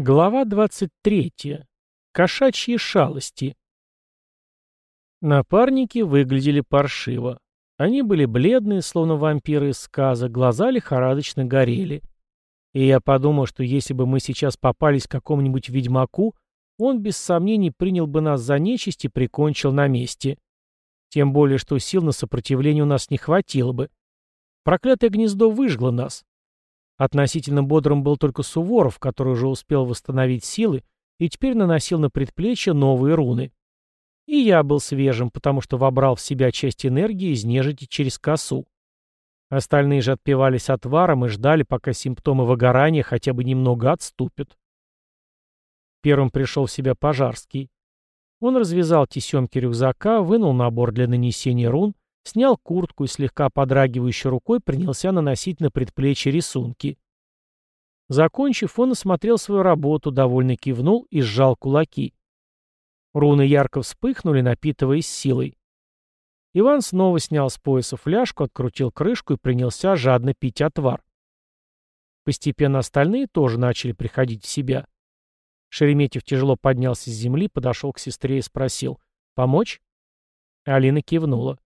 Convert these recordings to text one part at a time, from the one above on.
Глава 23. Кошачьи шалости. Напарники выглядели паршиво. Они были бледные, словно вампиры из сказа, глаза лихорадочно горели. И я подумал, что если бы мы сейчас попались какому-нибудь ведьмаку, он без сомнений принял бы нас за нечисть и прикончил на месте. Тем более, что сил на сопротивление у нас не хватило бы. Проклятое гнездо выжгло нас. Относительно бодрым был только Суворов, который уже успел восстановить силы и теперь наносил на предплечье новые руны. И я был свежим, потому что вобрал в себя часть энергии из нежити через косу. Остальные же отпивались отваром и ждали, пока симптомы выгорания хотя бы немного отступят. Первым пришел в себя Пожарский. Он развязал тесемки рюкзака, вынул набор для нанесения рун снял куртку и слегка подрагивающей рукой принялся наносить на предплечье рисунки. Закончив, он осмотрел свою работу, довольно кивнул и сжал кулаки. Руны ярко вспыхнули, напитываясь силой. Иван снова снял с пояса фляжку, открутил крышку и принялся жадно пить отвар. Постепенно остальные тоже начали приходить в себя. Шереметьев тяжело поднялся с земли, подошел к сестре и спросил «Помочь?». Алина кивнула.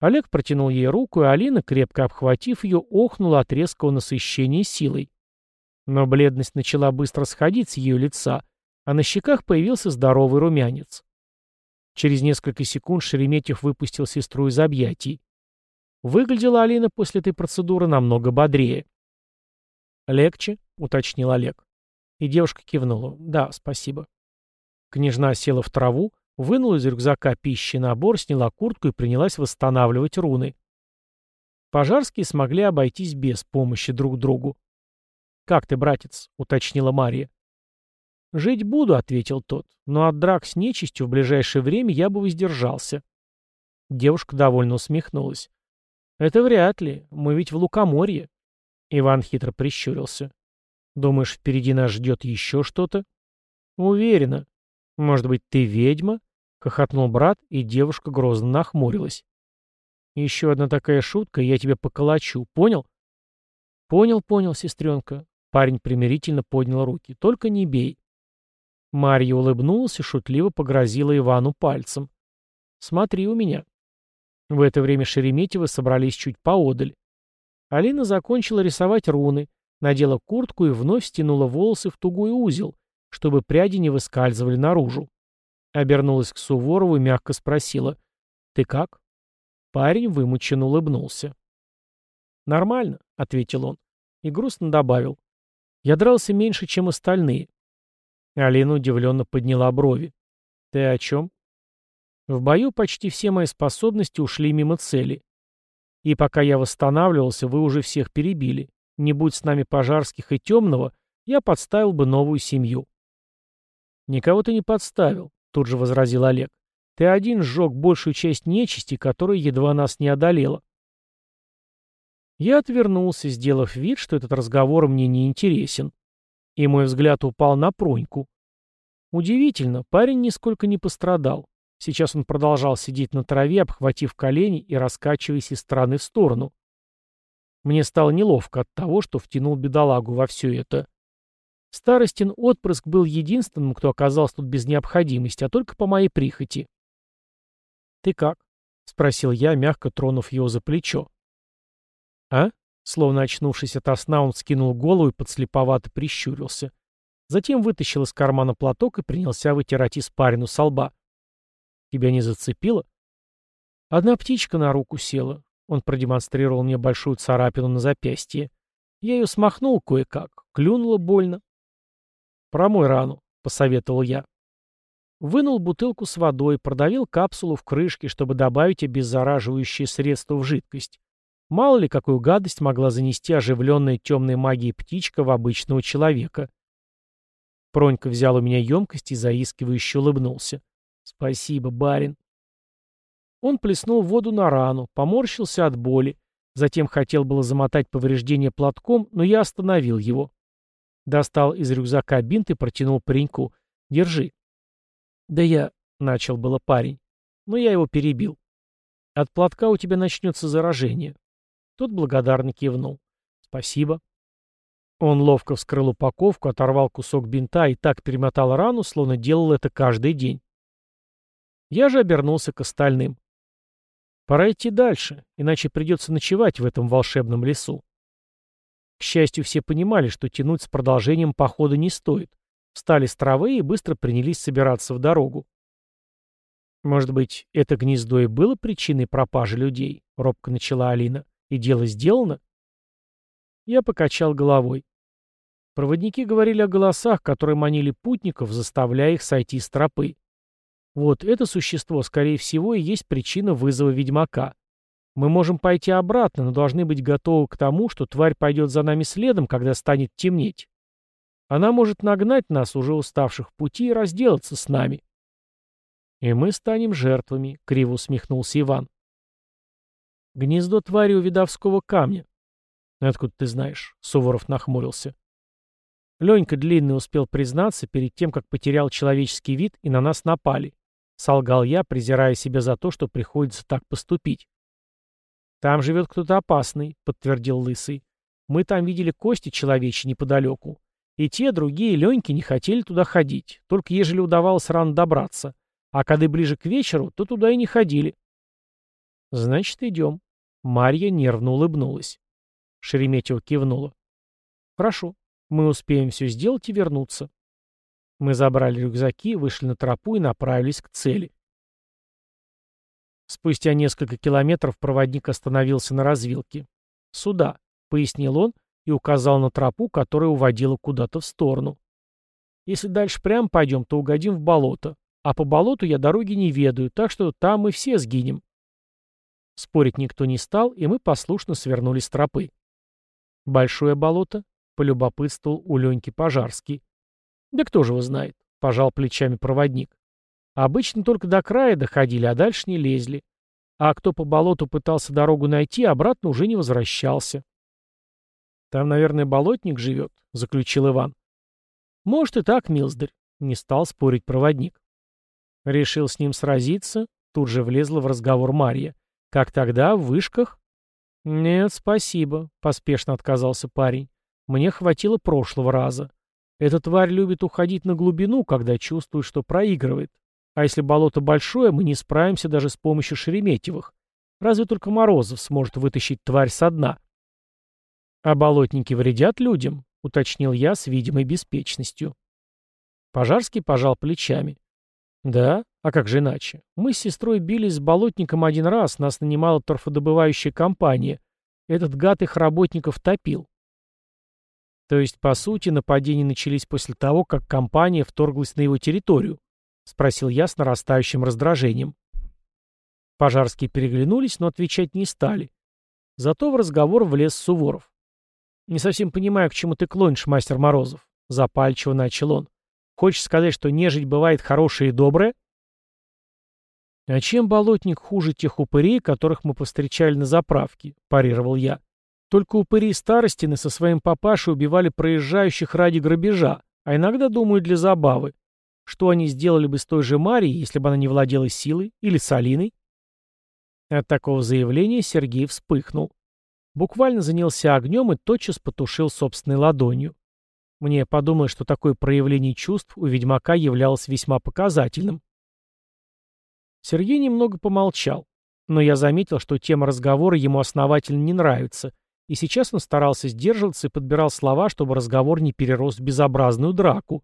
Олег протянул ей руку, и Алина, крепко обхватив ее, охнула от резкого насыщения силой. Но бледность начала быстро сходить с ее лица, а на щеках появился здоровый румянец. Через несколько секунд Шереметьев выпустил сестру из объятий. Выглядела Алина после этой процедуры намного бодрее. «Легче?» — уточнил Олег. И девушка кивнула. «Да, спасибо». Княжна села в траву, Вынула из рюкзака пищи набор, сняла куртку и принялась восстанавливать руны. Пожарские смогли обойтись без помощи друг другу. «Как ты, братец?» — уточнила Мария. «Жить буду», — ответил тот, — «но от драк с нечистью в ближайшее время я бы воздержался». Девушка довольно усмехнулась. «Это вряд ли. Мы ведь в Лукоморье». Иван хитро прищурился. «Думаешь, впереди нас ждет еще что-то?» «Уверена. Может быть, ты ведьма?» — хохотнул брат, и девушка грозно нахмурилась. «Еще одна такая шутка, я тебя поколочу, понял?» «Понял, понял, сестренка». Парень примирительно поднял руки. «Только не бей». Марья улыбнулась и шутливо погрозила Ивану пальцем. «Смотри у меня». В это время Шереметьевы собрались чуть поодаль. Алина закончила рисовать руны, надела куртку и вновь стянула волосы в тугой узел, чтобы пряди не выскальзывали наружу. Обернулась к Суворову и мягко спросила. «Ты как?» Парень вымученно улыбнулся. «Нормально», — ответил он. И грустно добавил. «Я дрался меньше, чем остальные». Алина удивленно подняла брови. «Ты о чем?» В бою почти все мои способности ушли мимо цели. И пока я восстанавливался, вы уже всех перебили. Не будь с нами пожарских и темного, я подставил бы новую семью. Никого ты не подставил. Тут же возразил Олег. Ты один сжег большую часть нечисти, которая едва нас не одолела. Я отвернулся, сделав вид, что этот разговор мне не интересен. И мой взгляд упал на Проньку. Удивительно, парень нисколько не пострадал. Сейчас он продолжал сидеть на траве, обхватив колени и раскачиваясь из стороны в сторону. Мне стало неловко от того, что втянул бедолагу во все это. Старостин отпрыск был единственным, кто оказался тут без необходимости, а только по моей прихоти. «Ты как?» — спросил я, мягко тронув его за плечо. «А?» — словно очнувшись от сна, он скинул голову и подслеповато прищурился. Затем вытащил из кармана платок и принялся вытирать испарину со лба. «Тебя не зацепило?» «Одна птичка на руку села». Он продемонстрировал мне большую царапину на запястье. Я ее смахнул кое-как. Клюнуло больно. «Промой рану», — посоветовал я. Вынул бутылку с водой, продавил капсулу в крышке, чтобы добавить обеззараживающее средство в жидкость. Мало ли, какую гадость могла занести оживленная темной магией птичка в обычного человека. Пронька взял у меня емкость и заискивающе улыбнулся. «Спасибо, барин». Он плеснул воду на рану, поморщился от боли, затем хотел было замотать повреждение платком, но я остановил его. Достал из рюкзака бинт и протянул пареньку. «Держи». «Да я...» — начал было парень. Но я его перебил. «От платка у тебя начнется заражение». Тот благодарно кивнул. «Спасибо». Он ловко вскрыл упаковку, оторвал кусок бинта и так перемотал рану, словно делал это каждый день. Я же обернулся к остальным. Пора идти дальше, иначе придется ночевать в этом волшебном лесу. К счастью, все понимали, что тянуть с продолжением похода не стоит. Встали с травы и быстро принялись собираться в дорогу. «Может быть, это гнездо и было причиной пропажи людей?» — робко начала Алина. «И дело сделано?» Я покачал головой. Проводники говорили о голосах, которые манили путников, заставляя их сойти с тропы. Вот это существо, скорее всего, и есть причина вызова ведьмака. Мы можем пойти обратно, но должны быть готовы к тому, что тварь пойдет за нами следом, когда станет темнеть. Она может нагнать нас, уже уставших пути, и разделаться с нами. И мы станем жертвами, — криво усмехнулся Иван. Гнездо твари у видовского камня. Откуда ты знаешь? Суворов нахмурился. Ленька Длинный успел признаться перед тем, как потерял человеческий вид и на нас напали. Солгал я, презирая себя за то, что приходится так поступить. «Там живет кто-то опасный», — подтвердил Лысый. «Мы там видели кости человечьи неподалеку. И те, другие, Леньки, не хотели туда ходить, только ежели удавалось рано добраться. А когда ближе к вечеру, то туда и не ходили». «Значит, идем». Марья нервно улыбнулась. Шереметьева кивнула. «Хорошо. Мы успеем все сделать и вернуться. Мы забрали рюкзаки, вышли на тропу и направились к цели. Спустя несколько километров проводник остановился на развилке. «Сюда», — пояснил он и указал на тропу, которая уводила куда-то в сторону. «Если дальше прямо пойдем, то угодим в болото. А по болоту я дороги не ведаю, так что там мы все сгинем». Спорить никто не стал, и мы послушно свернули с тропы. Большое болото, полюбопытствовал у Леньки Пожарский. «Да кто же его знает?» — пожал плечами проводник. «Обычно только до края доходили, а дальше не лезли. А кто по болоту пытался дорогу найти, обратно уже не возвращался». «Там, наверное, болотник живет», — заключил Иван. «Может и так, Милздарь», — не стал спорить проводник. Решил с ним сразиться, тут же влезла в разговор Марья. «Как тогда, в вышках?» «Нет, спасибо», — поспешно отказался парень. Мне хватило прошлого раза. Эта тварь любит уходить на глубину, когда чувствует, что проигрывает. А если болото большое, мы не справимся даже с помощью Шереметьевых. Разве только Морозов сможет вытащить тварь со дна. «А болотники вредят людям?» — уточнил я с видимой беспечностью. Пожарский пожал плечами. «Да? А как же иначе? Мы с сестрой бились с болотником один раз, нас нанимала торфодобывающая компания. Этот гад их работников топил. То есть, по сути, нападения начались после того, как компания вторглась на его территорию? Спросил я с нарастающим раздражением. Пожарские переглянулись, но отвечать не стали. Зато в разговор влез Суворов. «Не совсем понимаю, к чему ты клонишь, мастер Морозов», — запальчиво начал он. «Хочешь сказать, что нежить бывает хорошая и добрая?» «А чем болотник хуже тех упырей, которых мы повстречали на заправке?» — парировал я. Только упыри старостины со своим папашей убивали проезжающих ради грабежа, а иногда, думаю, для забавы. Что они сделали бы с той же Марией, если бы она не владела силой, или с? От такого заявления Сергей вспыхнул. Буквально занялся огнем и тотчас потушил собственной ладонью. Мне подумалось, что такое проявление чувств у ведьмака являлось весьма показательным. Сергей немного помолчал, но я заметил, что тема разговора ему основательно не нравится, и сейчас он старался сдерживаться и подбирал слова, чтобы разговор не перерос в безобразную драку.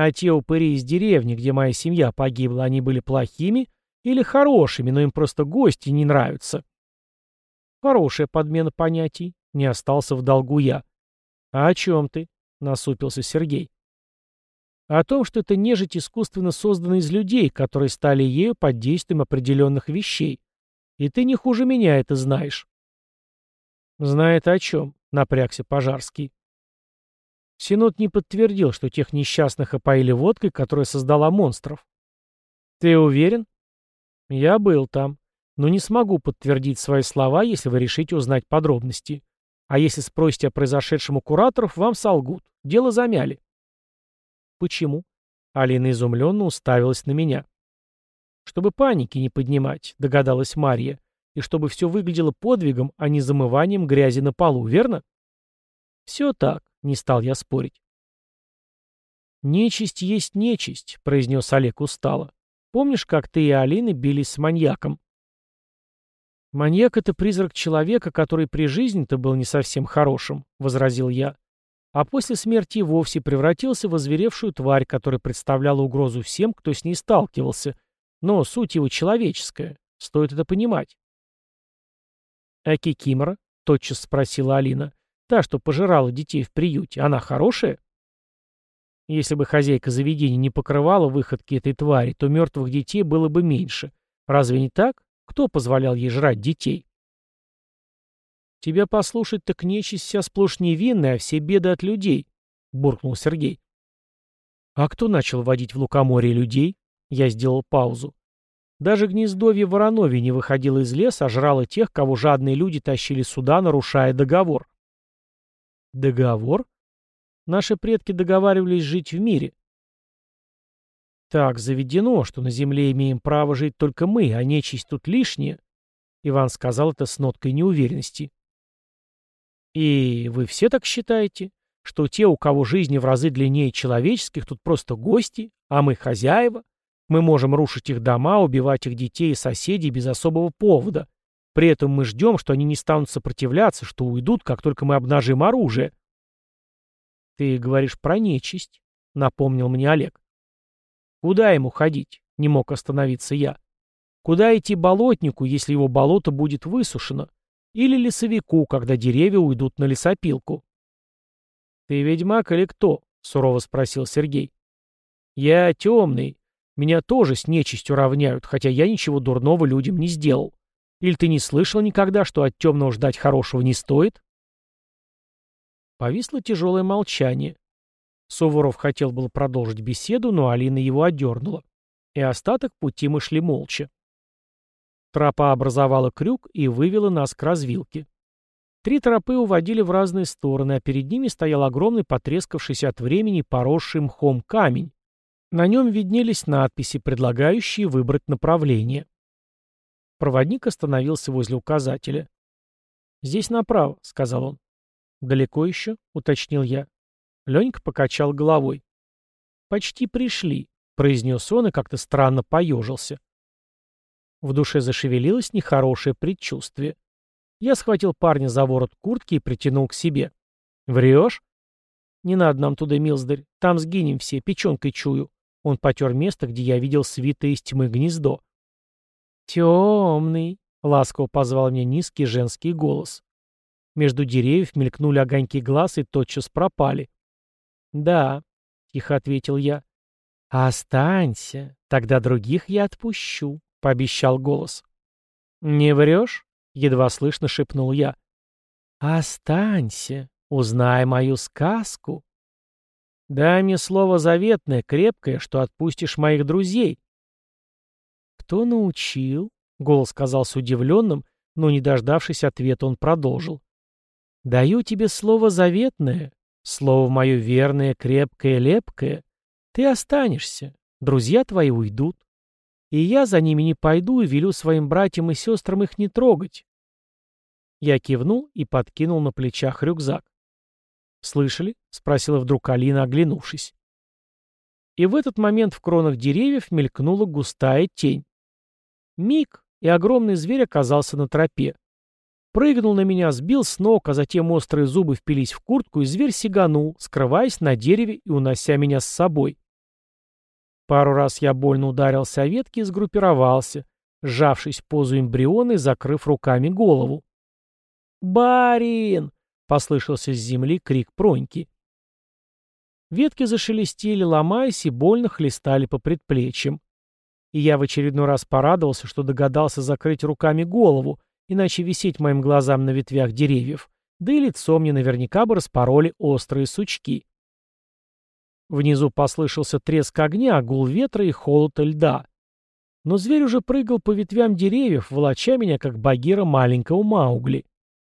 А те упыри из деревни, где моя семья погибла, они были плохими или хорошими, но им просто гости не нравятся? Хорошая подмена понятий. Не остался в долгу я. А о чем ты? Насупился Сергей. О том, что это нежить искусственно создана из людей, которые стали ею под действием определенных вещей. И ты не хуже меня это знаешь. «Знает о чем», — напрягся Пожарский. Синод не подтвердил, что тех несчастных опоили водкой, которая создала монстров. «Ты уверен?» «Я был там, но не смогу подтвердить свои слова, если вы решите узнать подробности. А если спросите о произошедшем у кураторов, вам солгут. Дело замяли». «Почему?» Алина изумленно уставилась на меня. «Чтобы паники не поднимать», — догадалась Марья и чтобы все выглядело подвигом, а не замыванием грязи на полу, верно? Все так, не стал я спорить. «Нечисть есть нечисть», — произнес Олег устало. «Помнишь, как ты и Алина бились с маньяком?» «Маньяк — это призрак человека, который при жизни-то был не совсем хорошим», — возразил я. «А после смерти вовсе превратился в озверевшую тварь, которая представляла угрозу всем, кто с ней сталкивался. Но суть его человеческая. Стоит это понимать». «А Кикимора?» — тотчас спросила Алина. «Та, что пожирала детей в приюте, она хорошая?» Если бы хозяйка заведения не покрывала выходки этой твари, то мертвых детей было бы меньше. Разве не так? Кто позволял ей жрать детей? «Тебя послушать так нечисть вся сплошь невинная, а все беды от людей», — буркнул Сергей. «А кто начал водить в лукоморье людей?» Я сделал паузу. Даже гнездовье Вороновье не выходило из леса, а жрало тех, кого жадные люди тащили сюда, нарушая договор. «Договор?» Наши предки договаривались жить в мире. Так заведено, что на земле имеем право жить только мы, а нечисть тут лишняя. Иван сказал это с ноткой неуверенности. И вы все так считаете, что те, у кого жизни в разы длиннее человеческих, тут просто гости, а мы хозяева? Мы можем рушить их дома, убивать их детей и соседей без особого повода. При этом мы ждем, что они не станут сопротивляться, что уйдут, как только мы обнажим оружие. «Ты говоришь про нечисть», — напомнил мне Олег. «Куда ему ходить?» — не мог остановиться я. «Куда идти болотнику, если его болото будет высушено? Или лесовику, когда деревья уйдут на лесопилку?» «Ты ведьмак или кто?» — сурово спросил Сергей. «Я темный. Меня тоже с нечистью равняют, хотя я ничего дурного людям не сделал. Или ты не слышал никогда, что от темного ждать хорошего не стоит?» Повисло тяжелое молчание. Суворов хотел было продолжить беседу, но Алина его одернула. И остаток пути мы шли молча. Тропа образовала крюк и вывела нас к развилке. Три тропы уводили в разные стороны, а перед ними стоял огромный потрескавшийся от времени поросший мхом камень. На нем виднелись надписи, предлагающие выбрать направление. Проводник остановился возле указателя. «Здесь направо», — сказал он. «Далеко еще?» — уточнил я. Ленька покачал головой. «Почти пришли», — произнес он и как-то странно поежился. В душе зашевелилось нехорошее предчувствие. Я схватил парня за ворот куртки и притянул к себе. «Врешь?» «Не надо нам туда, Милздарь. Там сгинем все, печенкой чую». Он потер место, где я видел свитое из тьмы гнездо. «Темный», — ласково позвал меня низкий женский голос. Между деревьев мелькнули огоньки глаз и тотчас пропали. «Да», — тихо ответил я. «Останься, тогда других я отпущу», — пообещал голос. «Не врешь?» — едва слышно шепнул я. «Останься, узнай мою сказку». «Дай мне слово заветное, крепкое, что отпустишь моих друзей». «Кто научил?» — голос казался удивленным, но, не дождавшись ответа, он продолжил. Даю тебе слово заветное, слово мое верное, крепкое, лепкое. Ты останешься, друзья твои уйдут. И я за ними не пойду и велю своим братьям и сестрам их не трогать. Я кивнул и подкинул на плечах рюкзак. «Слышали?» — спросила вдруг Алина, оглянувшись. И в этот момент в кронах деревьев мелькнула густая тень. Миг, и огромный зверь оказался на тропе. Прыгнул на меня, сбил с ног, а затем острые зубы впились в куртку, и зверь сиганул, скрываясь на дереве и унося меня с собой. Пару раз я больно ударился о ветки и сгруппировался, сжавшись в позу эмбриона и закрыв руками голову. «Барин!» — послышался с земли крик Проньки. Ветки зашелестели, ломаясь, и больно хлестали по предплечьям. И я в очередной раз порадовался, что догадался закрыть руками голову, иначе висеть моим глазам на ветвях деревьев, да и лицо мне наверняка бы распороли острые сучки. Внизу послышался треск огня, гул ветра и холод льда. Но зверь уже прыгал по ветвям деревьев, волоча меня, как багира маленького Маугли.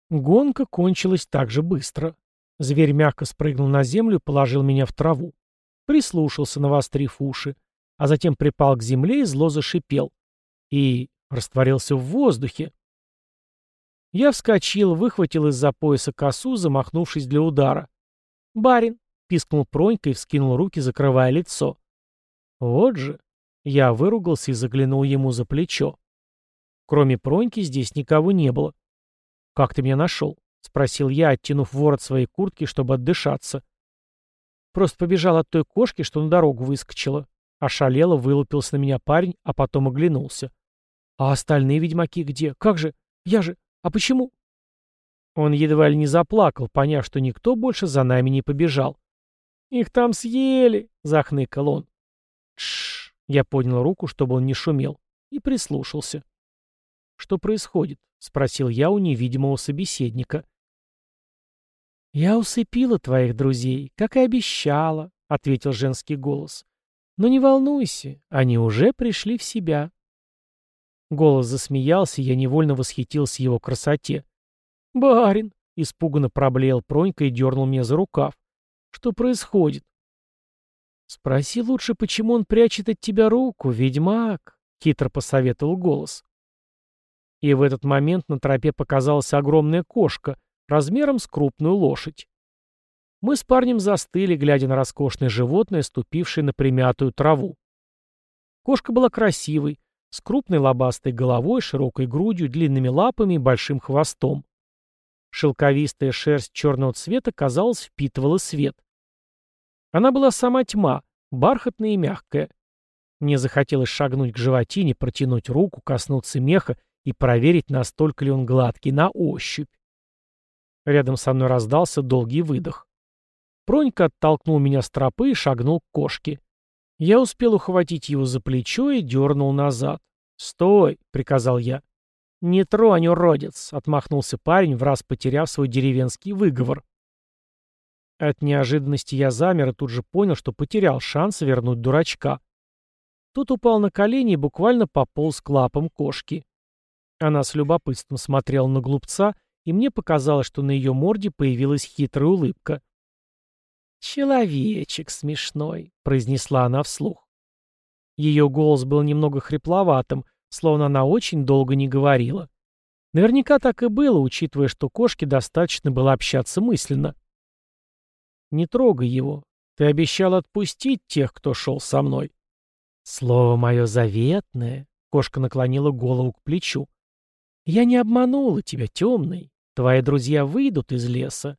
Гонка кончилась так же быстро. Зверь мягко спрыгнул на землю и положил меня в траву. Прислушался, навострив уши, а затем припал к земле и зло зашипел. И растворился в воздухе. Я вскочил, выхватил из-за пояса косу, замахнувшись для удара. «Барин!» — пискнул Пронька и вскинул руки, закрывая лицо. «Вот же!» Я выругался и заглянул ему за плечо. Кроме Проньки здесь никого не было. «Как ты меня нашел?» — спросил я, оттянув ворот своей куртки, чтобы отдышаться. Просто побежал от той кошки, что на дорогу выскочила. Ошалело, вылупился на меня парень, а потом оглянулся. «А остальные ведьмаки где? Как же? Я же... А почему?» Он едва ли не заплакал, поняв, что никто больше за нами не побежал. «Их там съели!» — захныкал он. «Тш!» — я поднял руку, чтобы он не шумел, и прислушался. «Что происходит?» — спросил я у невидимого собеседника. «Я усыпила твоих друзей, как и обещала», — ответил женский голос. «Но не волнуйся, они уже пришли в себя». Голос засмеялся, и я невольно восхитился его красоте. «Барин!» — испуганно проблеял Пронька и дернул меня за рукав. «Что происходит?» «Спроси лучше, почему он прячет от тебя руку, ведьмак?» — хитро посоветовал голос. И в этот момент на тропе показалась огромная кошка, размером с крупную лошадь. Мы с парнем застыли, глядя на роскошное животное, ступившее на примятую траву. Кошка была красивой, с крупной лобастой головой, широкой грудью, длинными лапами и большим хвостом. Шелковистая шерсть черного цвета, казалось, впитывала свет. Она была сама тьма, бархатная и мягкая. Мне захотелось шагнуть к животине, протянуть руку, коснуться меха и проверить, настолько ли он гладкий на ощупь. Рядом со мной раздался долгий выдох. Пронька оттолкнул меня с тропы и шагнул к кошке. Я успел ухватить его за плечо и дернул назад. «Стой!» — приказал я. «Не тронь, уродец!» — отмахнулся парень, враз потеряв свой деревенский выговор. От неожиданности я замер и тут же понял, что потерял шанс вернуть дурачка. Тут упал на колени и буквально пополз к лапам кошки. Она с любопытством смотрела на глупца, и мне показалось, что на ее морде появилась хитрая улыбка. «Человечек смешной», — произнесла она вслух. Ее голос был немного хрипловатым, словно она очень долго не говорила. Наверняка так и было, учитывая, что кошке достаточно было общаться мысленно. «Не трогай его. Ты обещал отпустить тех, кто шел со мной». «Слово мое заветное», — кошка наклонила голову к плечу. «Я не обманула тебя, темный. Твои друзья выйдут из леса.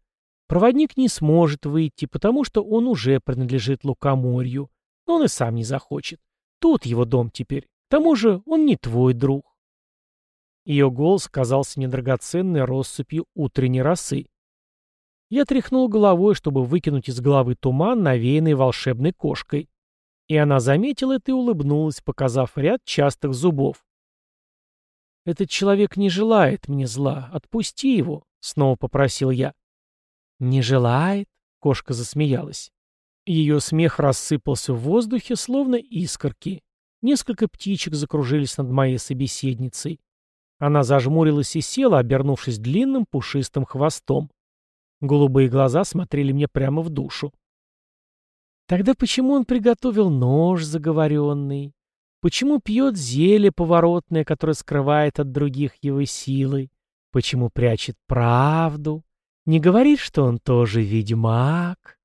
Проводник не сможет выйти, потому что он уже принадлежит Лукоморью. Но он и сам не захочет. Тут его дом теперь. К тому же он не твой друг. Ее голос казался недрагоценной россыпью утренней росы. Я тряхнул головой, чтобы выкинуть из головы туман, навеянный волшебной кошкой. И она заметила это и улыбнулась, показав ряд частых зубов. «Этот человек не желает мне зла. Отпусти его», — снова попросил я. «Не желает?» — кошка засмеялась. Ее смех рассыпался в воздухе, словно искорки. Несколько птичек закружились над моей собеседницей. Она зажмурилась и села, обернувшись длинным пушистым хвостом. Голубые глаза смотрели мне прямо в душу. Тогда почему он приготовил нож заговоренный? Почему пьет зелье поворотное, которое скрывает от других его силой? Почему прячет правду? Не говорит, что он тоже ведьмак?»